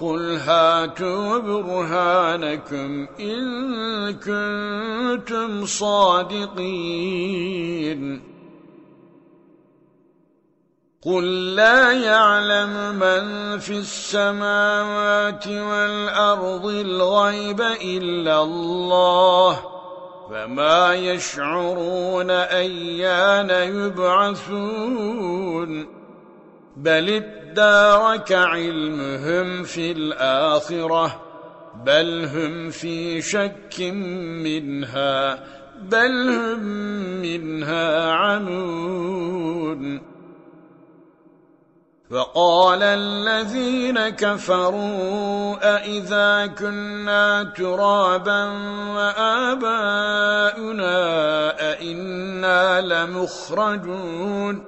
قل هاتوا برهانكم إن كنتم صادقين. قل لا يعلم من في السماوات والأرض الغيب إلا الله فما يشعرون أيان يبعثون. بل ادارك علمهم في الآخرة بل هم في شك منها بل هم منها عمون وقال الذين كفروا أئذا كنا ترابا وآباؤنا أئنا لمخرجون.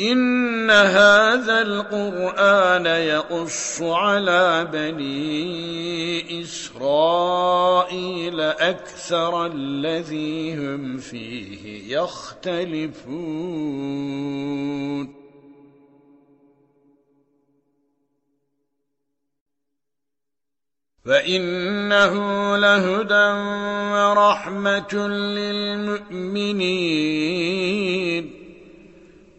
إن هذا القرآن يقص على بني إسرائيل أكثر الذي هم فيه يختلفون فإنه لهدى ورحمة للمؤمنين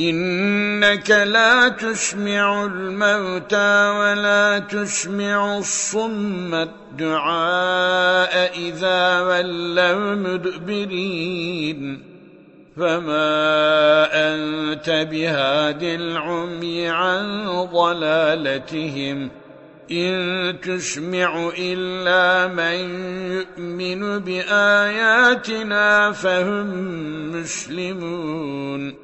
إنك لا تسمع الموتى ولا تسمع الصم الدعاء إذا ولوا مدبرين. فما أنت بهاد العمي عن ضلالتهم. إن تسمع إلا من يؤمن بآياتنا فهم مسلمون.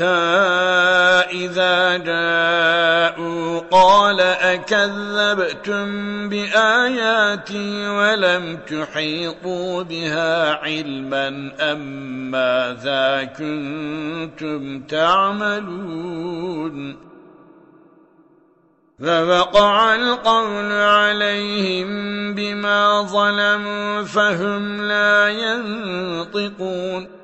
إذا جاءوا قال أكذبتم بآياتي ولم تحيطوا بها علما أم ماذا كنتم تعملون فوقع القول عليهم بما ظلموا فهم لا ينطقون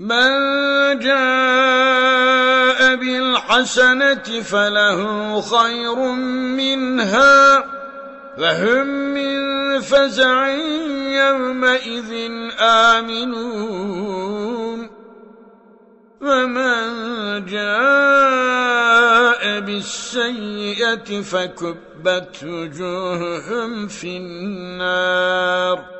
من جاء الحسنة فله خير منها فهم من فزع يومئذ آمنون. ومن جاء بالسيئة فكبت وجوههم في النار.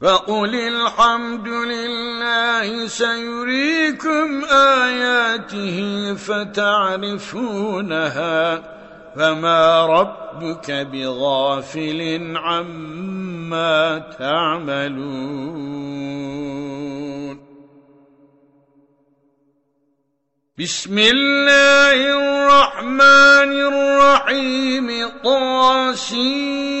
فقل الحمد لله سيريكم آياته فتعرفونها فما ربك بغافل عما تعملون بسم الله الرحمن الرحيم طاسين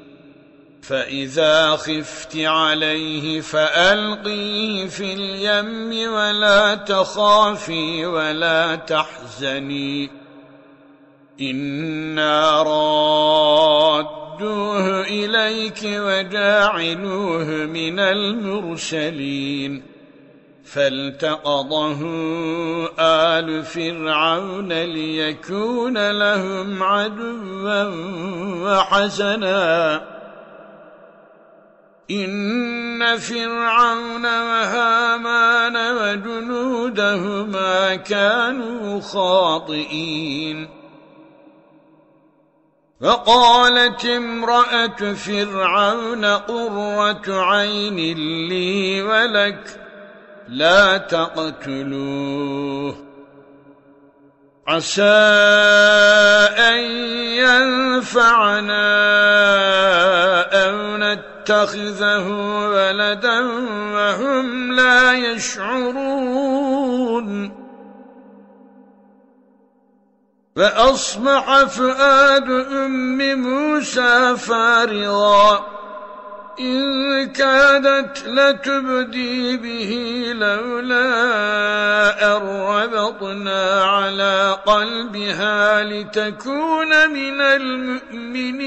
فإذا خفت عليه فألقيه في اليم ولا تخافي ولا تحزني. إنا رادوه إليك وجاعلوه من المرسلين. فالتقضه آل فرعون ليكون لهم عدوا وحسنا. إن فرعون وهامان وجنودهما كانوا خاطئين. وقالت امرأة فرعون قرة عين لي ولك لا تقتلوه. عسى أن ينفعنا أو نتقلوه يتخذه ولدا وهم لا يشعرون. فأصبح فؤاد أم موسى فارغا. إن كادت لتبدي به لولا أربطنا على قلبها لتكون من المؤمنين.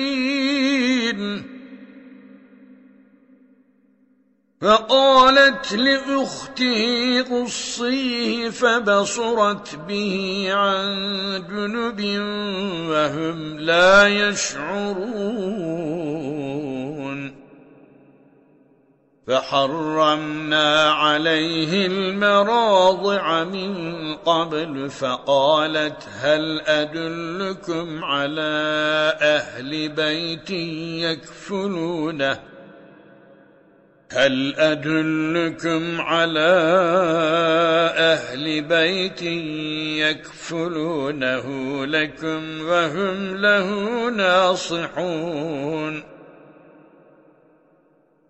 فقالت لأخته قصيه فبصرت به عن جنب وهم لا يشعرون. فحرمنا عليه المراضع من قبل فقالت هل أدلكم على أهل بيت يكفلونه؟ هل أدلكم على أهل بيت يكفلونه لكم وهم له ناصحون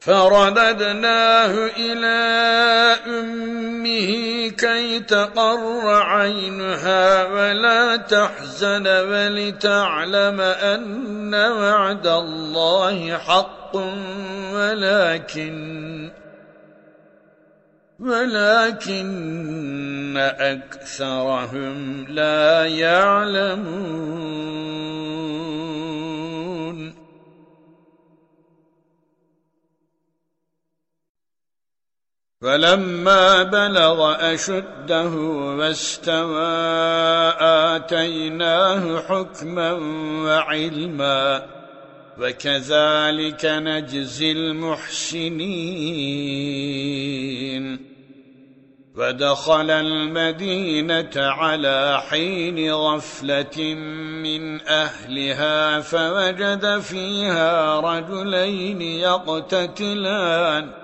فرددناه إلى أمه كي تقر عينها ولا تحزن ولتعلم أن وعد الله حق ولكن ولكن أكثرهم لا يعلمون فلما بلغ أشده واستوى آتيناه حكما وعلما. وكذلك نجزي المحسنين. ودخل المدينة على حين غفلة من أهلها فوجد فيها رجلين يقتتلان.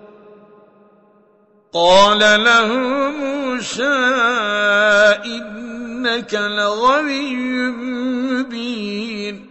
قال له موسى إنك لغوي مبين.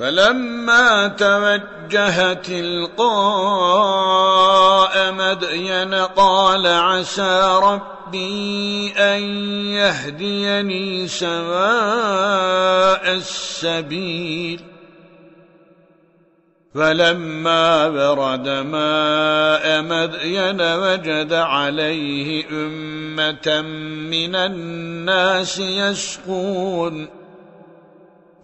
فلما توجه تلقاء مدين قال عسى ربي أن يهديني سواء السبيل. فلما برد ماء مدين وجد عليه أمة من الناس يسقون.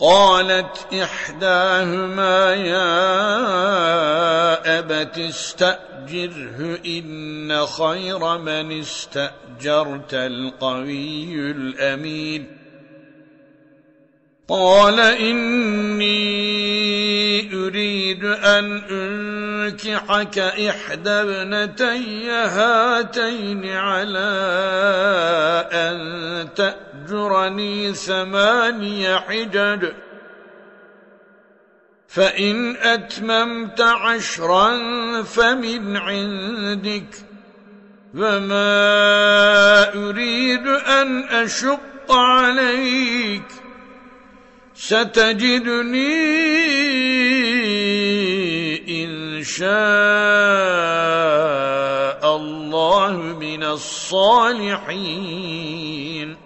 قالت إحداهما يا أبت استأجره إن خير من استأجرت القوي الأمين. قال إني أريد أن أنكحك إحدى ابنتي هاتين على أن تأجرني ثماني حجج. فإن أتممت عشرا فمن عندك. وما أريد أن أشق عليك. ستجدني إن شاء الله من الصالحين.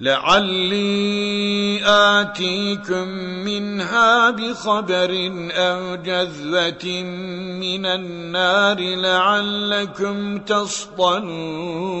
لعلي آتيكم منها بخبر أو جذة من النار لعلكم تصطنون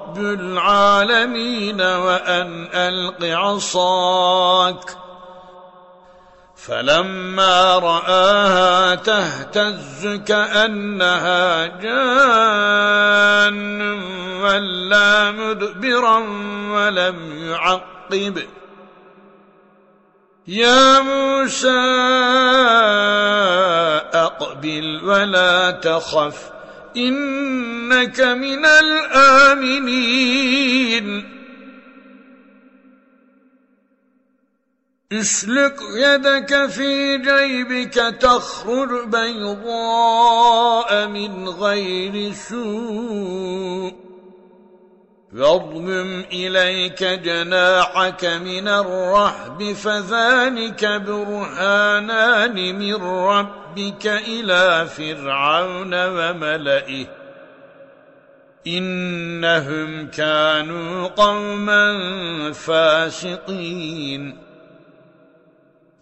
رب العالمين وأن ألق عصاك فلما رآها تهتز كأنها جان ولا مدبرا ولم يعقب يا موسى أقبل ولا تخف إنك من الآمنين. اسلك يدك في جيبك تخرج بيضاء من غير سوء. واضمم إليك جناحك من الرحب فذلك برهانان من ربك إلى فرعون وملئه. إنهم كانوا قوما فاسقين.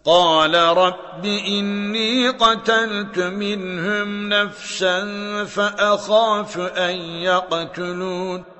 قال رب إني قتلت منهم نفسا فأخاف أن يقتلون.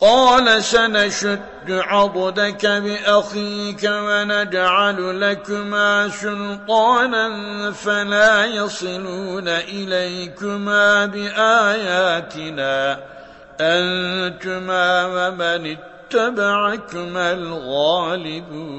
قال سنشد عضدك بأخيك ونجعل لكما سلطانا فلا يصلون إليكما بآياتنا. أنتما ومن اتبعكما الغالبون.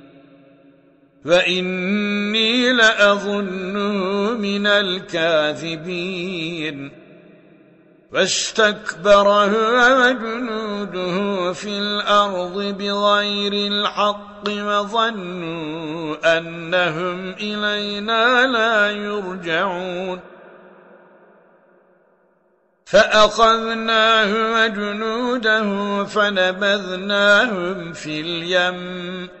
وَإِنِّي لَأَظُنُّهُ مِنَ الْكَاذِبِينَ وَاسْتَكْبَرَ هُوَ وَجُنُودُهُ فِي الْأَرْضِ بِغَيْرِ الْحَقِّ وَظَنُّوا أَنَّهُمْ إِلَيْنَا لَا يُرْجَعُونَ فَأَخَذْنَاهُ وَجُنُودَهُ فَنَبَذْنَاهُمْ فِي الْيَمِّ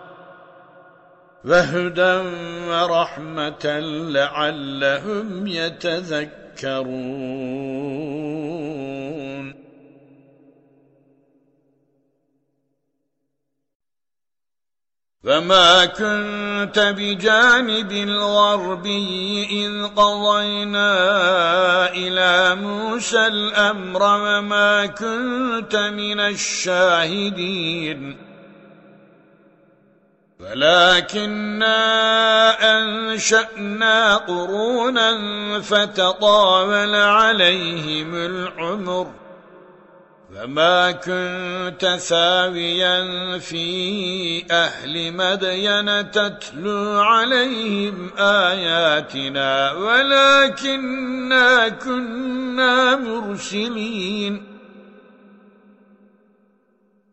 وهدى ورحمة لعلهم يتذكرون. فما كنت بجانب الغربي إذ قضينا إلى موسى الأمر وما كنت من الشاهدين. ولكننا أنشأنا قرونا فتطاول عليهم العمر فما كنت ثاويا في أهل مدين تتلو عليهم آياتنا ولكننا كنا مرسلين.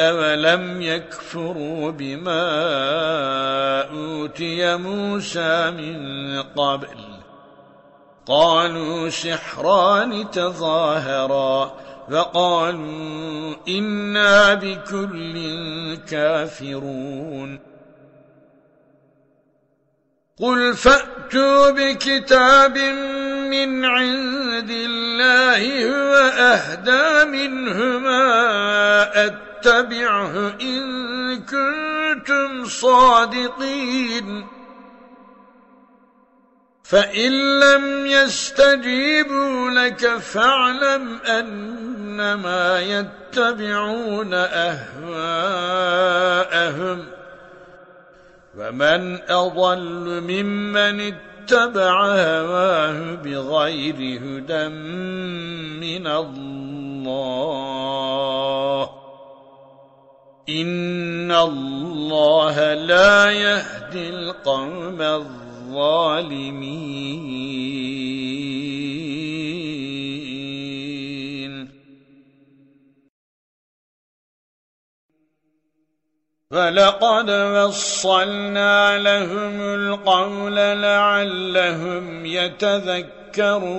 أولم يكفروا بما أوتي موسى من قبل قالوا سحران تظاهرا فقالوا إنا بكل كافرون قل فأتوا بكتاب من عند الله هو أهدى منهما أتوا اتبعه إن كنتم صادقين. فإن لم يستجيبوا لك فاعلم أنما يتبعون أهواءهم. ومن أضل ممن اتبع هواه بغير هدى من الله. إن الله لا يهدي القوم الظالمين. فلقد وصلنا لهم القول لعلهم يتذكرون.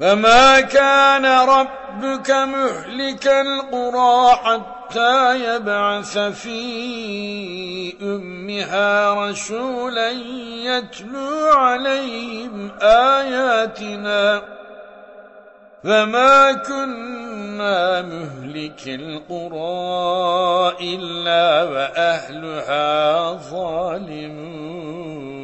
فما كان ربك مهلك القرى حتى يبعث في أمها رسولا يتلو عليهم آياتنا فما كنا مهلك القرى إلا وأهلها ظالمون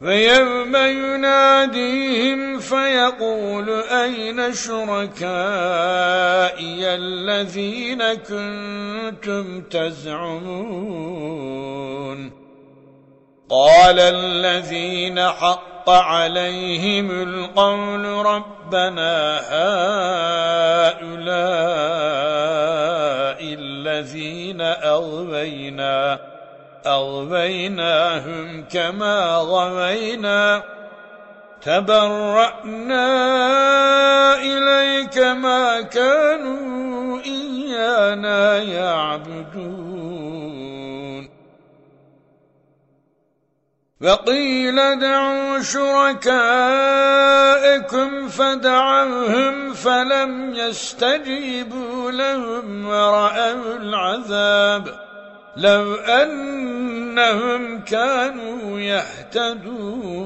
فيوم يناديهم فيقول أين شركائي الذين كنتم تزعمون؟ قال الذين حق عليهم القول ربنا هؤلاء الذين أغوينا. أغويناهم كما غوينا. تبرأنا إليك ما كانوا إيانا يعبدون. وقيل دعوا شركائكم فدعوهم فلم يستجيبوا لهم ورأوا العذاب. لو أنهم كانوا يهتدون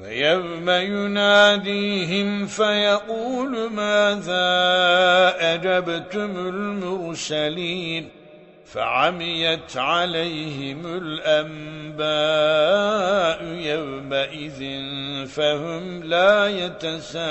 ويوم يناديهم فيقول ماذا أجبتم المرسلين فعميت عليهم الأنباء يومئذ فهم لا يتساءلون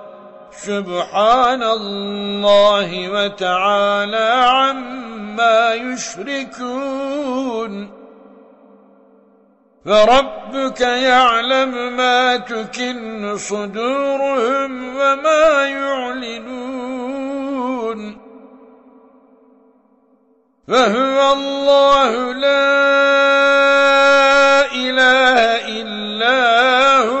سبحان الله وتعالى عما يشركون. فربك يعلم ما تكن صدورهم وما يعلنون. فهو الله لا إله إلا هو.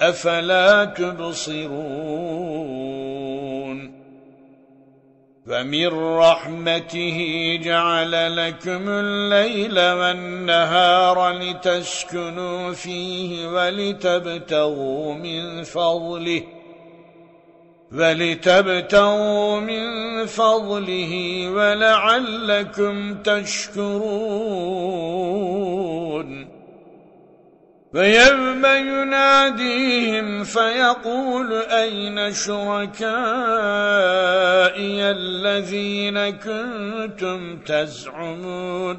أفلا تبصرون فمن رحمته جعل لكم الليل والنهار لتسكنوا فيه ولتبتغوا من فضله ولتبتغوا من فضله ولعلكم تشكرون ويوم يناديهم فيقول أين شركائي الذين كنتم تزعمون؟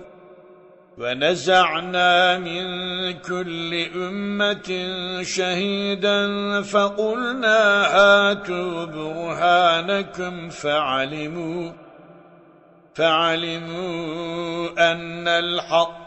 ونزعنا من كل أمة شهيدا فقلنا آتوا برهانكم فعلموا فعلموا أن الحق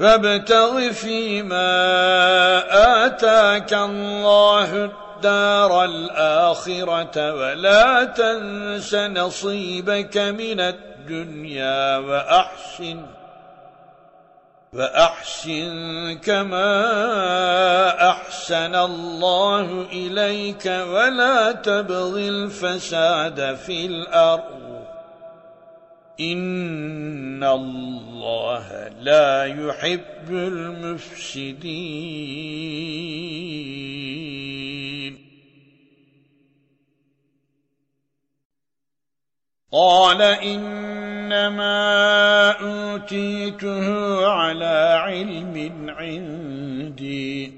فابتغ فيما آتاك الله الدار الآخرة ولا تنس نصيبك من الدنيا وأحسن فأحسن كما أحسن الله إليك ولا تبغ الفساد في الأرض. إن الله لا يحب المفسدين قال إنما أوتيته على علم عندي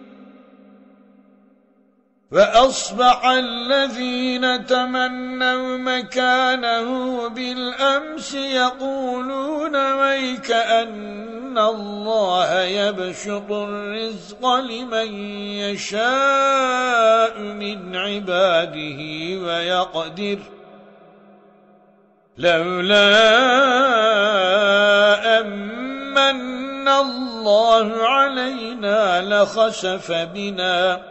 فأصبح الذين تمنوا مكانه بالأمس يقولون ويك أن الله يبشط الرزق لمن يشاء من عباده ويقدر لولا أمن الله علينا لخسف بنا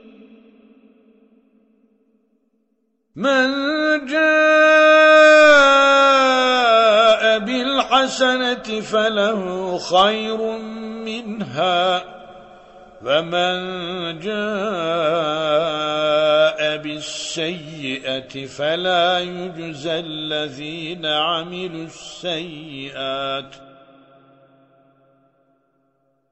من جاء بالحسنة فله خير منها ومن جاء بالسيئة فلا يجزى الذين عملوا السيئات.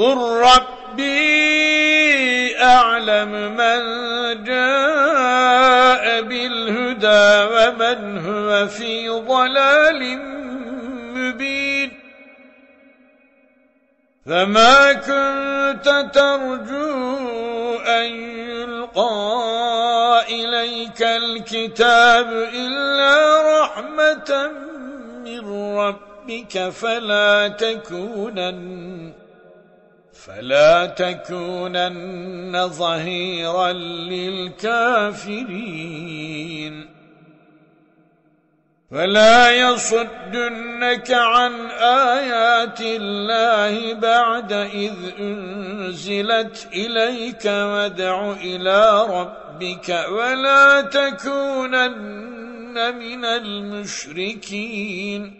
قل ربي أعلم من جاء بالهدى ومن هو في ضلال مبين فما كنت ترجو أن يلقى إليك الكتاب إلا رحمة من ربك فلا تكونن فلا تكونن ظهيرا للكافرين. فلا يصدنك عن آيات الله بعد إذ أنزلت إليك ودع إلى ربك ولا تكونن من المشركين.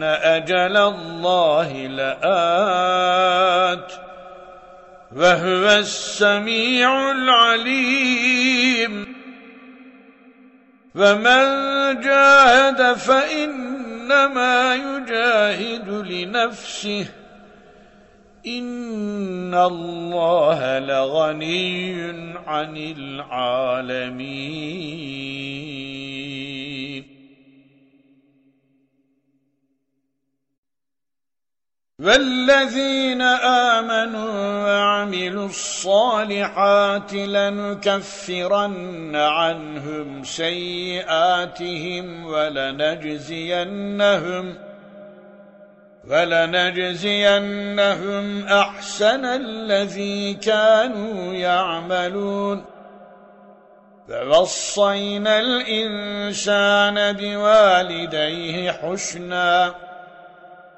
إن أجل الله لآت وهو السميع العليم. فمن جاهد فإنما يجاهد لنفسه. إن الله لغني عن العالمين. والذين آمنوا وعملوا الصالحات لنكفرن عنهم سيئاتهم ولنجزينهم ولنجزينهم أحسن الذي كانوا يعملون فوصينا الإنسان بوالديه حسناً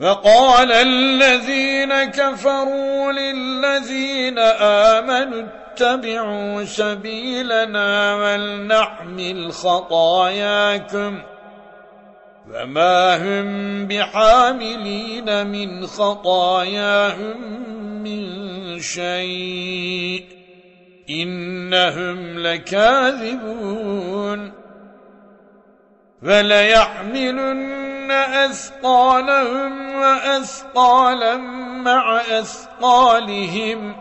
فقال الذين كفروا للذين آمنوا اتبعوا سبيلنا ولنحمل خطاياكم فما هم بحاملين من خطاياهم من شيء إنهم لكاذبون فليحملن أثقالهم وأثقالا مع أثقالهم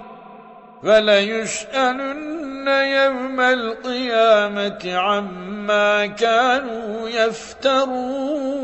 فليسألن يوم القيامة عما كانوا يفترون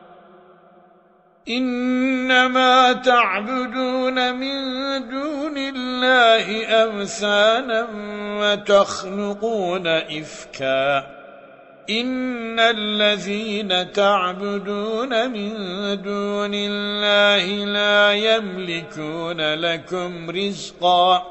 إنما تعبدون من دون الله أمثانا وتخلقون إفكا. إن الذين تعبدون من دون الله لا يملكون لكم رزقاً.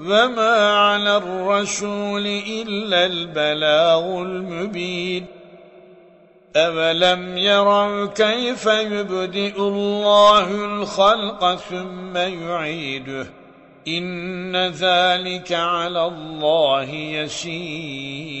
وما على الرسول إلا البلاغ المبين أولم يروا كيف يبدئ الله الخلق ثم يعيده إن ذلك على الله يسير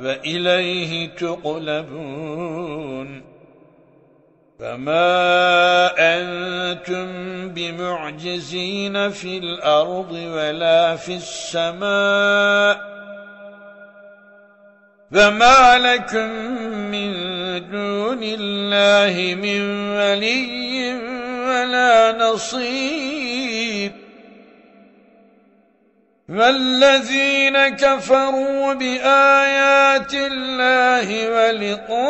وإليه تقلبون فما أنتم بمعجزين في الأرض ولا في السماء فما لكم من دون الله من ولي ولا نصير والذين كفروا بآيات الله ولقائه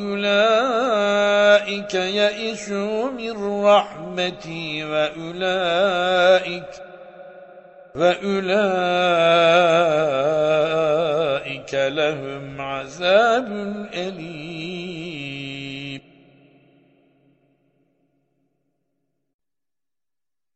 أولئك يئسوا من رحمتي وأولئك وَأُولَئِكَ لَهُمْ عَذَابٌ أَلِيمٌ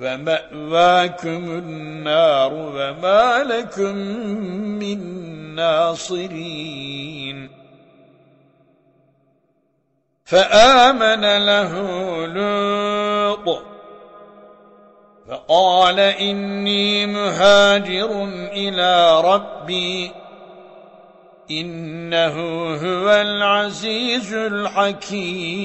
فمأواكم النار وما لكم من ناصرين فآمن له لوط فقال إني مهاجر إلى ربي إنه هو العزيز الحكيم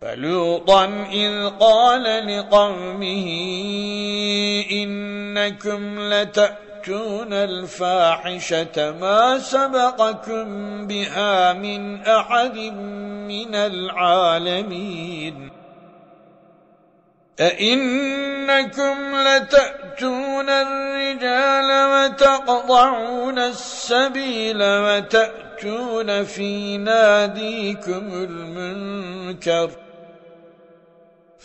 فلوطا إذ قال لقومه إنكم لتأتون الفاحشة ما سبقكم بها من أحد من العالمين أئنكم لتأتون الرجال وتقضعون السبيل وتأتون في ناديكم المنكر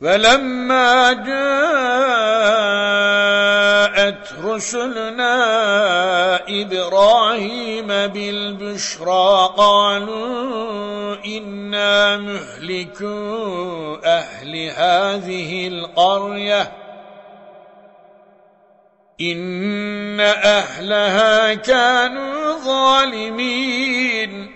فلما جاءت رسلنا إبراهيم بالبشرى قالوا إنا مهلكوا أهل هذه القرية. إن أهلها كانوا ظالمين.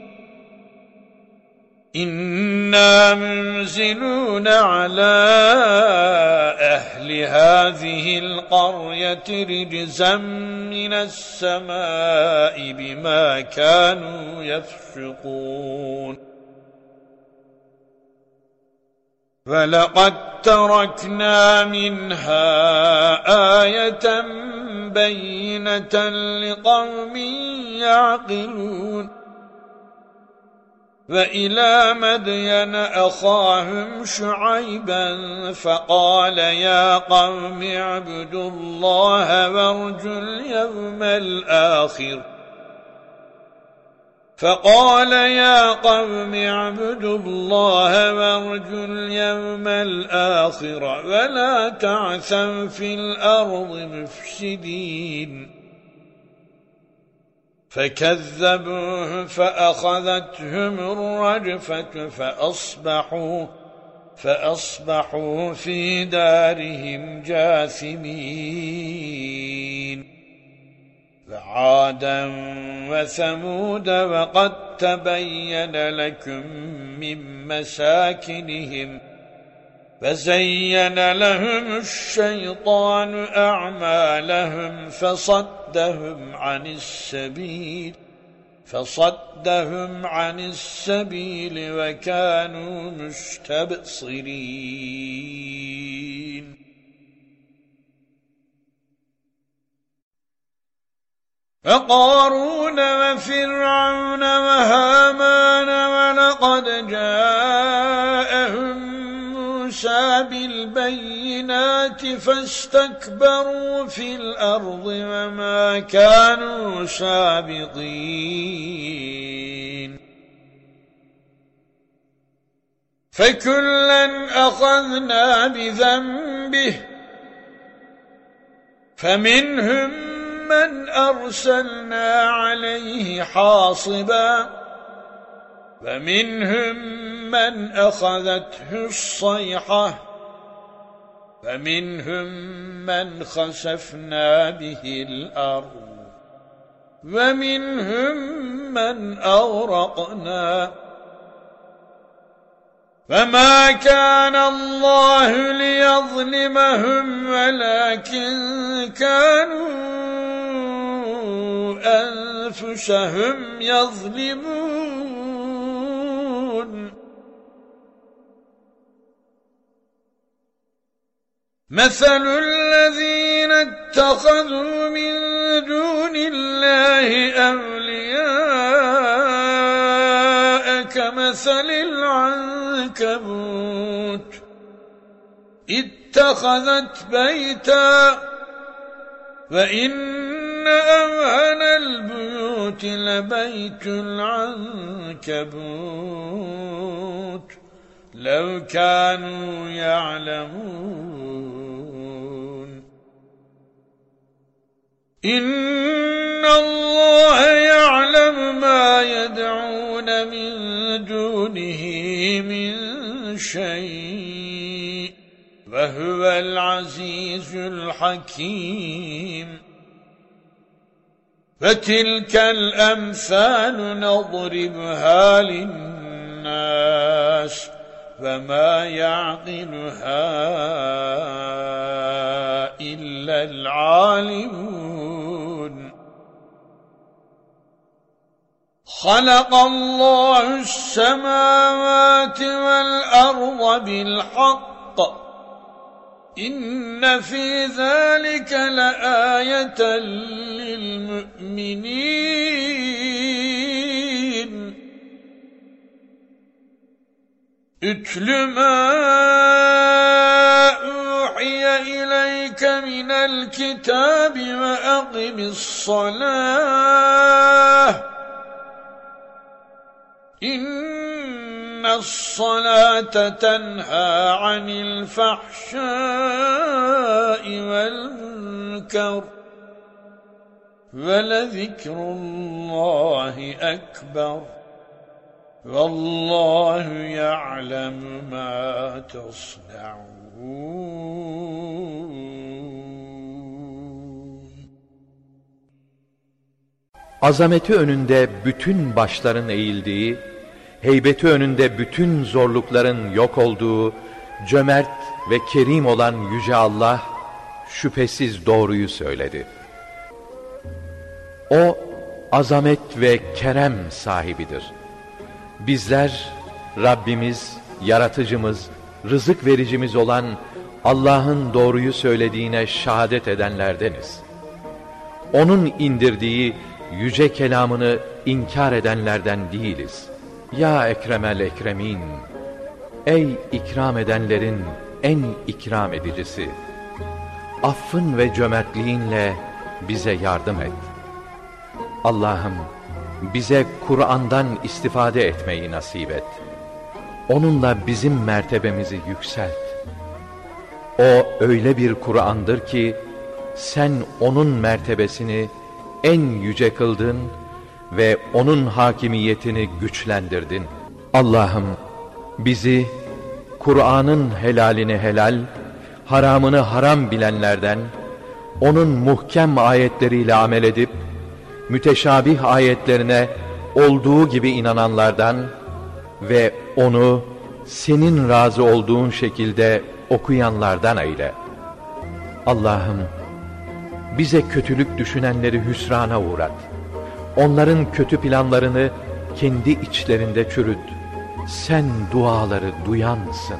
إنا منزلون على أهل هذه القرية رجزا من السماء بما كانوا يفسقون فلقد تركنا منها آية بينة لقوم يعقلون وإلى مدين أخاهم شعيبا فقال يا قوم اعبدوا الله وارجوا اليوم الآخر. فقال يا قوم اعبدوا الله وارجوا اليوم الآخر ولا تعثوا في الأرض مفسدين. فكذبوه فأخذتهم الرجفة فأصبحوا فأصبحوا في دارهم جاثمين. وعادا وثمود وقد تبين لكم من مساكنهم فزين لهم الشيطان أعمالهم فصدهم عن السبيل فصدهم عن السبيل وكانوا مستبصرين. فقارون وفرعون وهامان ولقد موسى بالبينات فاستكبروا في الأرض وما كانوا سابقين فكلا أخذنا بذنبه فمنهم من أرسلنا عليه حاصبا فمنهم من أخذته الصيحة. فمنهم من خسفنا به الأرض ومنهم من أغرقنا. فما كان الله ليظلمهم ولكن كانوا أنفسهم يظلمون. مثل الذين اتخذوا من دون الله أولياء كمثل العنكبوت. اتخذت بيتا وإن أوهن البيوت لبيت العنكبوت. لو كانوا يعلمون إن الله يعلم ما يدعون من دونه من شيء وهو العزيز الحكيم فتلك الأمثال نضربها للناس فما يعقلها إلا العالمون خلق الله السماوات والأرض بالحق إن في ذلك لآية للمؤمنين اتل ما أوحي إليك من الكتاب وأقم الصلاة. إن الصلاة تنهى عن الفحشاء والمنكر. ولذكر الله أكبر. والله يعلم ما تصنعون Azameti önünde bütün başların eğildiği, heybeti önünde bütün zorlukların yok olduğu, cömert ve kerim olan Yüce Allah, şüphesiz doğruyu söyledi. O, azamet ve kerem sahibidir. Bizler, Rabbimiz, yaratıcımız, rızık vericimiz olan Allah'ın doğruyu söylediğine şehadet edenlerdeniz. Onun indirdiği yüce kelamını inkar edenlerden değiliz. Ya Ekremel Ekremin, ey ikram edenlerin en ikram edicisi, affın ve cömertliğinle bize yardım et. Allah'ım bize Kur'an'dan istifade etmeyi nasip et. Onunla bizim mertebemizi yükselt. O öyle bir Kur'an'dır ki sen onun mertebesini en yüce kıldın ve onun hakimiyetini güçlendirdin. Allah'ım bizi Kur'an'ın helalini helal, haramını haram bilenlerden, onun muhkem ayetleriyle amel edip, müteşabih ayetlerine olduğu gibi inananlardan ve onu senin razı olduğun şekilde okuyanlardan eyle. Allah'ım bize kötülük düşünenleri hüsrana uğrat. Onların kötü planlarını kendi içlerinde çürüt. Sen duaları duyansın.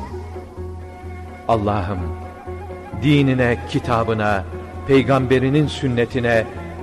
Allah'ım dinine, kitabına, peygamberinin sünnetine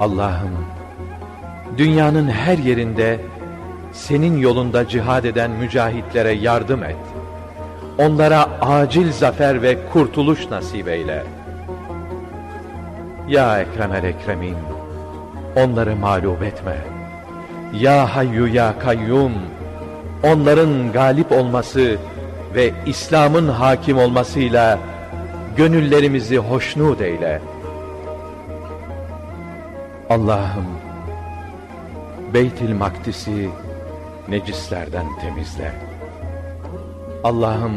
Allah'ım, dünyanın her yerinde senin yolunda cihad eden mücahitlere yardım et. Onlara acil zafer ve kurtuluş nasip eyle.'' Ya Ekremel Ekremin, onları mağlup etme. Ya Hayyu Ya Kayyum, onların galip olması ve İslam'ın hakim olmasıyla gönüllerimizi hoşnut eyle. Allah'ım, Beytil Makdis'i necislerden temizle. Allah'ım,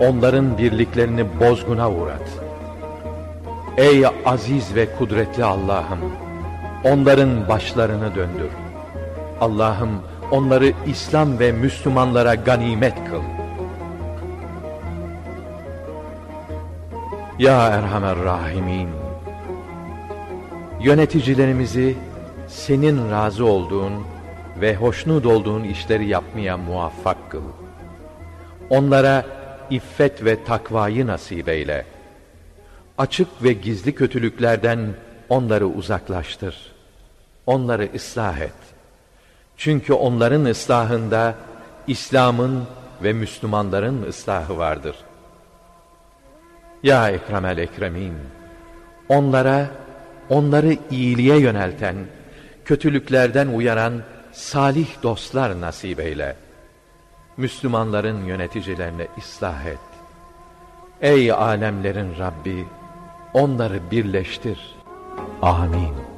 onların birliklerini bozguna uğrat. Ey aziz ve kudretli Allah'ım! Onların başlarını döndür. Allah'ım onları İslam ve Müslümanlara ganimet kıl. Ya Erhamer Rahimin! Yöneticilerimizi senin razı olduğun ve hoşnut olduğun işleri yapmaya muvaffak kıl. Onlara iffet ve takvayı nasip eyle açık ve gizli kötülüklerden onları uzaklaştır. Onları ıslah et. Çünkü onların ıslahında İslam'ın ve Müslümanların ıslahı vardır. Ya Ekremel Ekremin! Onlara, onları iyiliğe yönelten, kötülüklerden uyaran salih dostlar nasip eyle. Müslümanların yöneticilerine ıslah et. Ey alemlerin Rabbi! onları birleştir. Amin.